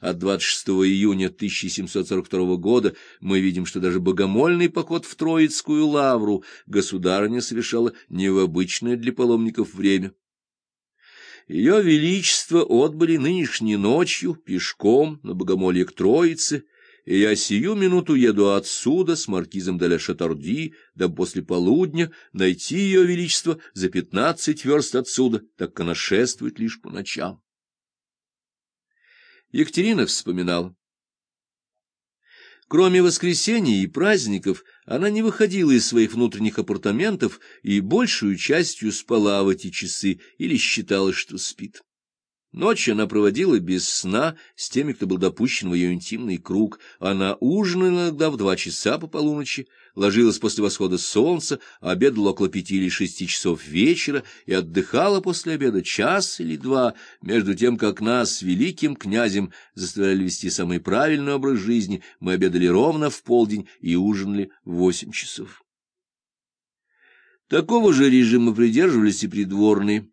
от 26 июня 1742 года мы видим, что даже богомольный поход в Троицкую лавру государыня совершала не в обычное для паломников время. Ее Величество отбыли нынешней ночью пешком на богомолье к Троице, и я сию минуту еду отсюда с маркизом де ля Шатарди, да после полудня найти ее величество за пятнадцать верст отсюда, так как она шествует лишь по ночам. Екатерина вспоминала. Кроме воскресений и праздников, она не выходила из своих внутренних апартаментов и большую частью спала в эти часы или считала, что спит. Ночь она проводила без сна с теми, кто был допущен в ее интимный круг. Она ужинала иногда в два часа по полуночи, ложилась после восхода солнца, обедала около пяти или шести часов вечера и отдыхала после обеда час или два, между тем, как нас, великим князем, заставляли вести самый правильный образ жизни, мы обедали ровно в полдень и ужинали в восемь часов. Такого же режима придерживались и придворные.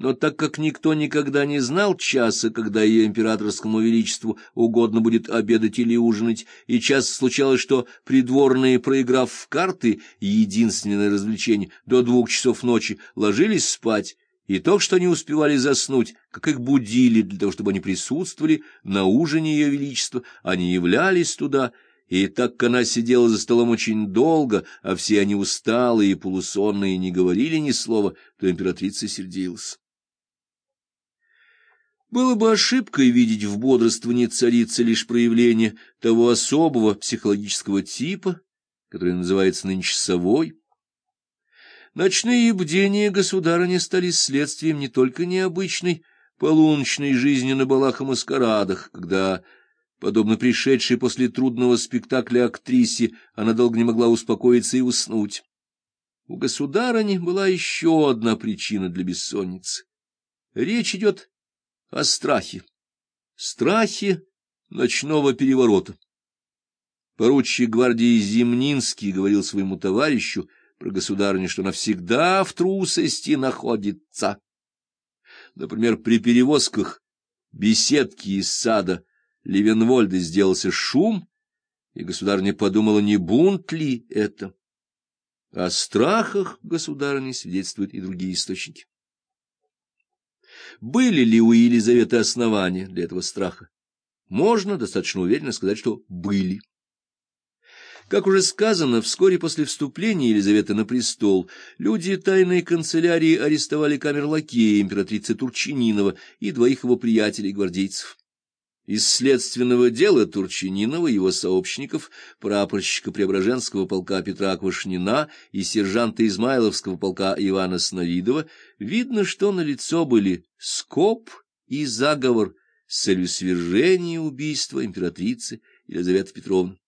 Но так как никто никогда не знал часа, когда ее императорскому величеству угодно будет обедать или ужинать, и часто случалось, что придворные, проиграв в карты, единственное развлечение, до двух часов ночи, ложились спать, и только что не успевали заснуть, как их будили для того, чтобы они присутствовали на ужине ее величества, они являлись туда, и так как она сидела за столом очень долго, а все они усталые и полусонные не говорили ни слова, то императрица сердилась. Было бы ошибкой видеть в бодрствовании царицы лишь проявление того особого психологического типа, который называется нынче совой. Ночные бдения государыни стали следствием не только необычной полуночной жизни на балах и маскарадах, когда, подобно пришедшей после трудного спектакля актрисе, она долго не могла успокоиться и уснуть. У государыни была еще одна причина для бессонницы. Речь идет о страхе. Страхе ночного переворота. Поручик гвардии Зимнинский говорил своему товарищу про государыню, что навсегда в трусости находится. Например, при перевозках беседки из сада Левенвольда сделался шум, и государыня подумала, не бунт ли это. О страхах государыни свидетельствуют и другие источники. Были ли у Елизаветы основания для этого страха? Можно достаточно уверенно сказать, что были. Как уже сказано, вскоре после вступления Елизаветы на престол люди тайной канцелярии арестовали камерлакея императрицы Турчининова и двоих его приятелей-гвардейцев. Из следственного дела Турчининова и его сообщников, прапорщика Преображенского полка Петра Квашнина и сержанта Измайловского полка Ивана Сновидова, видно, что на лицо были скоп и заговор с целью свержения убийства императрицы Елизаветы Петровны.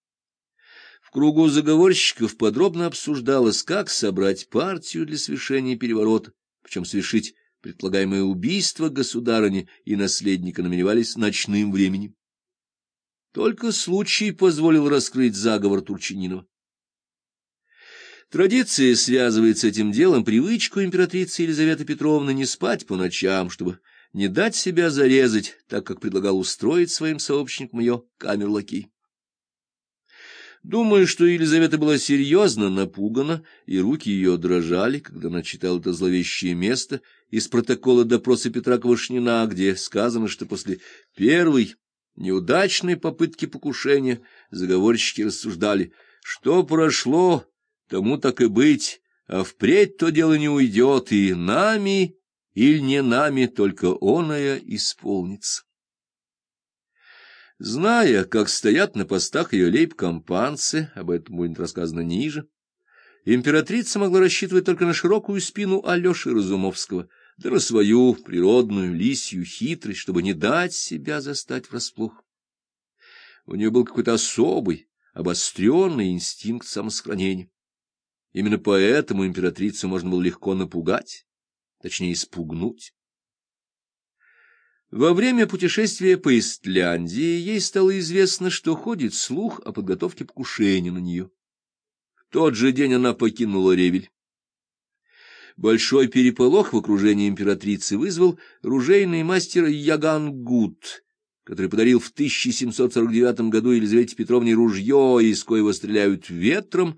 В кругу заговорщиков подробно обсуждалось, как собрать партию для совершения переворота, причем совершить Предполагаемое убийство государыни и наследника намеревались ночным временем. Только случай позволил раскрыть заговор Турчининова. Традиция связывает с этим делом привычку императрицы Елизаветы Петровны не спать по ночам, чтобы не дать себя зарезать, так как предлагал устроить своим сообщникам ее камерлаки. Думаю, что Елизавета была серьезно напугана, и руки ее дрожали, когда она читала это зловещее место из протокола допроса Петра Квашнина, где сказано, что после первой неудачной попытки покушения заговорщики рассуждали, что прошло, тому так и быть, а впредь то дело не уйдет, и нами или не нами, только оное исполнится. Зная, как стоят на постах ее лейб-компанцы, об этом будет рассказано ниже, императрица могла рассчитывать только на широкую спину Алеши Разумовского, да на свою природную лисью хитрость, чтобы не дать себя застать врасплох. У нее был какой-то особый, обостренный инстинкт самосохранения. Именно поэтому императрицу можно было легко напугать, точнее, испугнуть. Во время путешествия по Истляндии ей стало известно, что ходит слух о подготовке покушения на нее. В тот же день она покинула Ревель. Большой переполох в окружении императрицы вызвал ружейный мастер Яган Гуд, который подарил в 1749 году Елизавете Петровне ружье, из коего стреляют ветром,